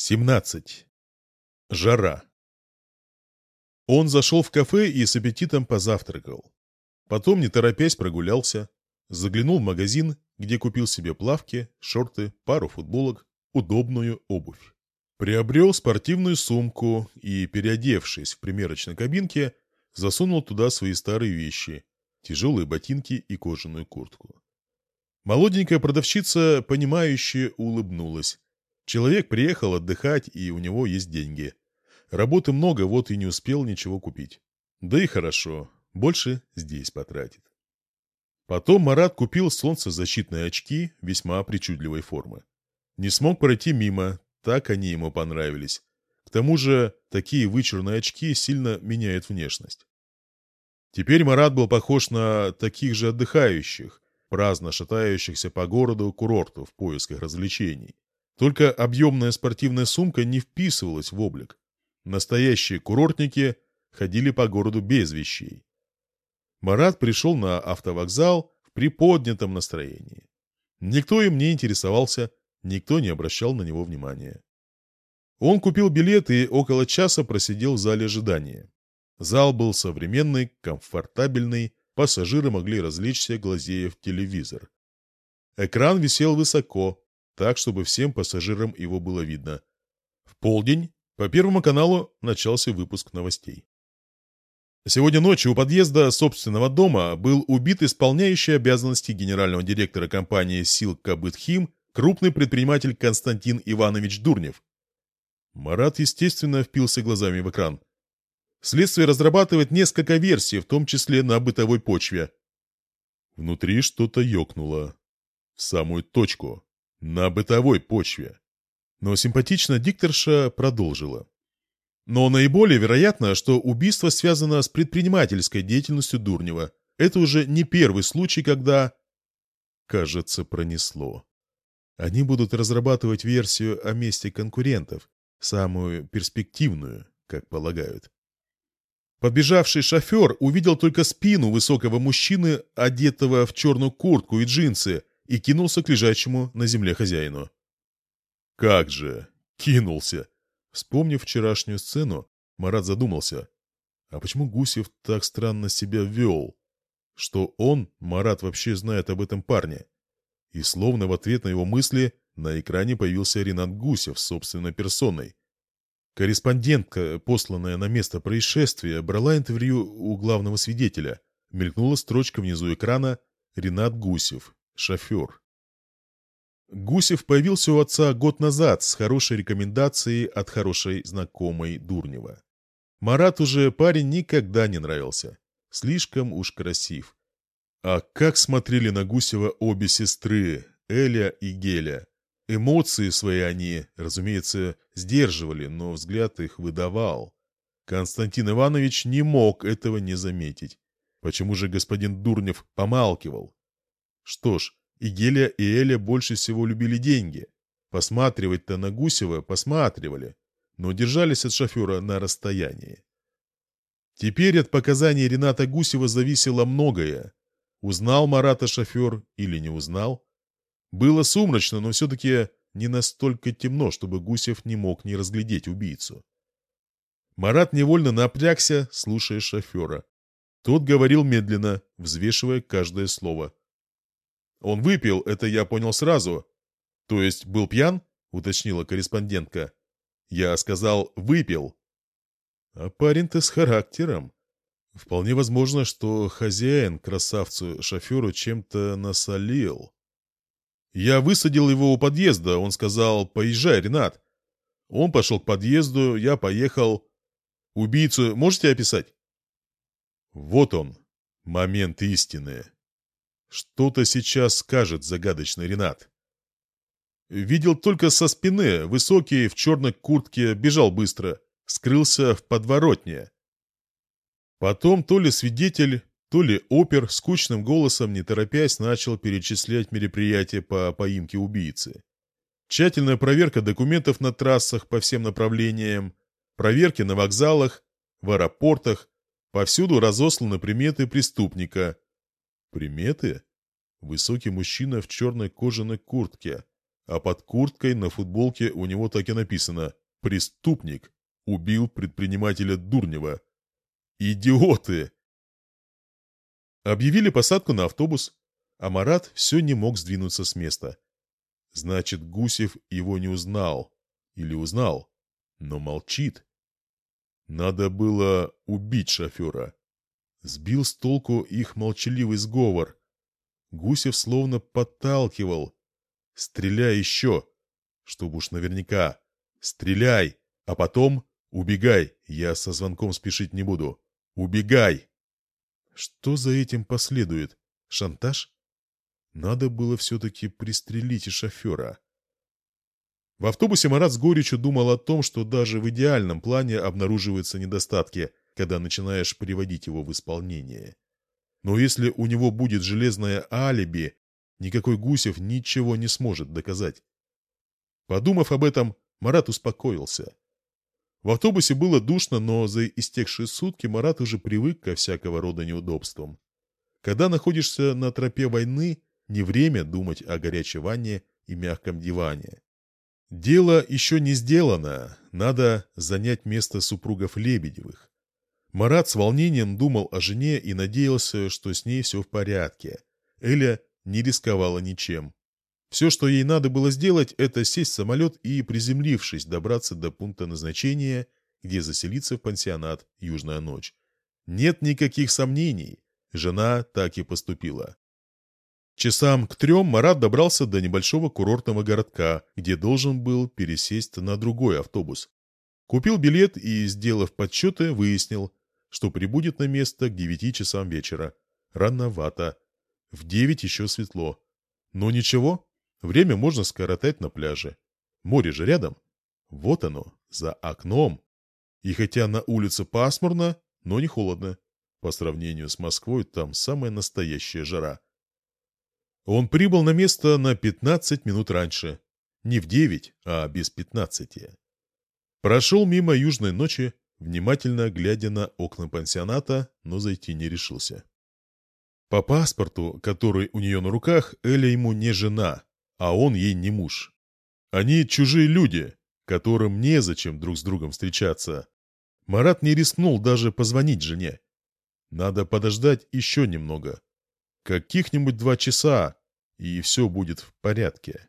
17. Жара. Он зашел в кафе и с аппетитом позавтракал. Потом, не торопясь, прогулялся, заглянул в магазин, где купил себе плавки, шорты, пару футболок, удобную обувь. Приобрел спортивную сумку и, переодевшись в примерочной кабинке, засунул туда свои старые вещи, тяжелые ботинки и кожаную куртку. Молоденькая продавщица, понимающе улыбнулась. Человек приехал отдыхать, и у него есть деньги. Работы много, вот и не успел ничего купить. Да и хорошо, больше здесь потратит. Потом Марат купил солнцезащитные очки весьма причудливой формы. Не смог пройти мимо, так они ему понравились. К тому же, такие вычурные очки сильно меняют внешность. Теперь Марат был похож на таких же отдыхающих, праздно шатающихся по городу курорту в поисках развлечений. Только объемная спортивная сумка не вписывалась в облик. Настоящие курортники ходили по городу без вещей. Марат пришел на автовокзал в приподнятом настроении. Никто им не интересовался, никто не обращал на него внимания. Он купил билет и около часа просидел в зале ожидания. Зал был современный, комфортабельный, пассажиры могли развлечься, глазея в телевизор. Экран висел высоко, так, чтобы всем пассажирам его было видно. В полдень по Первому каналу начался выпуск новостей. Сегодня ночью у подъезда собственного дома был убит исполняющий обязанности генерального директора компании «Сил Кабытхим» крупный предприниматель Константин Иванович Дурнев. Марат, естественно, впился глазами в экран. Следствие разрабатывает несколько версий, в том числе на бытовой почве. Внутри что-то ёкнуло. В самую точку. На бытовой почве. Но симпатичная дикторша продолжила. Но наиболее вероятно, что убийство связано с предпринимательской деятельностью Дурнева. Это уже не первый случай, когда... Кажется, пронесло. Они будут разрабатывать версию о месте конкурентов, самую перспективную, как полагают. Подбежавший шофер увидел только спину высокого мужчины, одетого в черную куртку и джинсы, и кинулся к лежачему на земле хозяину. «Как же! Кинулся!» Вспомнив вчерашнюю сцену, Марат задумался. А почему Гусев так странно себя вел? Что он, Марат, вообще знает об этом парне? И словно в ответ на его мысли на экране появился Ренат Гусев собственной персоной. Корреспондентка, посланная на место происшествия, брала интервью у главного свидетеля. Мелькнула строчка внизу экрана «Ренат Гусев, шофер». Гусев появился у отца год назад с хорошей рекомендацией от хорошей знакомой Дурнева. Марат уже парень никогда не нравился. Слишком уж красив. А как смотрели на Гусева обе сестры, Эля и Геля. Эмоции свои они, разумеется, сдерживали, но взгляд их выдавал. Константин Иванович не мог этого не заметить. Почему же господин Дурнев помалкивал? Что ж, и Геля, и Эля больше всего любили деньги. Посматривать-то на Гусева посматривали, но держались от шофера на расстоянии. Теперь от показаний Рената Гусева зависело многое. Узнал Марата шофер или не узнал? Было сумрачно, но все-таки не настолько темно, чтобы Гусев не мог не разглядеть убийцу. Марат невольно напрягся, слушая шофера. Тот говорил медленно, взвешивая каждое слово. Он выпил, это я понял сразу. То есть был пьян? Уточнила корреспондентка. Я сказал «выпил». А парень-то с характером. Вполне возможно, что хозяин красавцу-шоферу чем-то насолил. Я высадил его у подъезда, он сказал «Поезжай, Ренат». Он пошел к подъезду, я поехал. Убийцу можете описать? Вот он, момент истины. Что-то сейчас скажет загадочный Ренат. Видел только со спины, высокий, в черной куртке, бежал быстро, скрылся в подворотне. Потом то ли свидетель, то ли опер скучным голосом, не торопясь, начал перечислять мероприятия по поимке убийцы. Тщательная проверка документов на трассах по всем направлениям, проверки на вокзалах, в аэропортах, повсюду разосланы приметы преступника, Приметы? Высокий мужчина в черной кожаной куртке. а под курткой на футболке у него так и написано «Преступник. Убил предпринимателя Дурнева». Идиоты! Объявили посадку на автобус, а Марат все не мог сдвинуться с места. Значит, Гусев его не узнал. Или узнал, но молчит. Надо было убить шофера. Сбил с толку их молчаливый сговор. Гусев словно подталкивал. «Стреляй еще!» Чтобы уж наверняка. «Стреляй!» А потом «Убегай! Я со звонком спешить не буду! Убегай!» Что за этим последует? Шантаж? Надо было все-таки пристрелить и шофера. В автобусе Марат с горечью думал о том, что даже в идеальном плане обнаруживаются недостатки, когда начинаешь приводить его в исполнение. Но если у него будет железное алиби, никакой Гусев ничего не сможет доказать. Подумав об этом, Марат успокоился. В автобусе было душно, но за истекшие сутки Марат уже привык ко всякого рода неудобствам. Когда находишься на тропе войны, не время думать о горячей ванне и мягком диване. Дело еще не сделано, надо занять место супругов Лебедевых. Марат с волнением думал о жене и надеялся, что с ней все в порядке. Эля не рисковала ничем. Все, что ей надо было сделать, это сесть в самолет и, приземлившись, добраться до пункта назначения, где заселиться в пансионат «Южная ночь». Нет никаких сомнений, жена так и поступила. Часам к трем Марат добрался до небольшого курортного городка, где должен был пересесть на другой автобус. Купил билет и, сделав подсчеты, выяснил, что прибудет на место к девяти часам вечера. Рановато. В девять еще светло. Но ничего, время можно скоротать на пляже. Море же рядом. Вот оно, за окном. И хотя на улице пасмурно, но не холодно. По сравнению с Москвой там самая настоящая жара. Он прибыл на место на 15 минут раньше. Не в 9, а без 15. Прошел мимо южной ночи, внимательно глядя на окна пансионата, но зайти не решился. По паспорту, который у нее на руках, Эля ему не жена, а он ей не муж. Они чужие люди, которым незачем друг с другом встречаться. Марат не рискнул даже позвонить жене. Надо подождать еще немного. Каких-нибудь два часа, и все будет в порядке.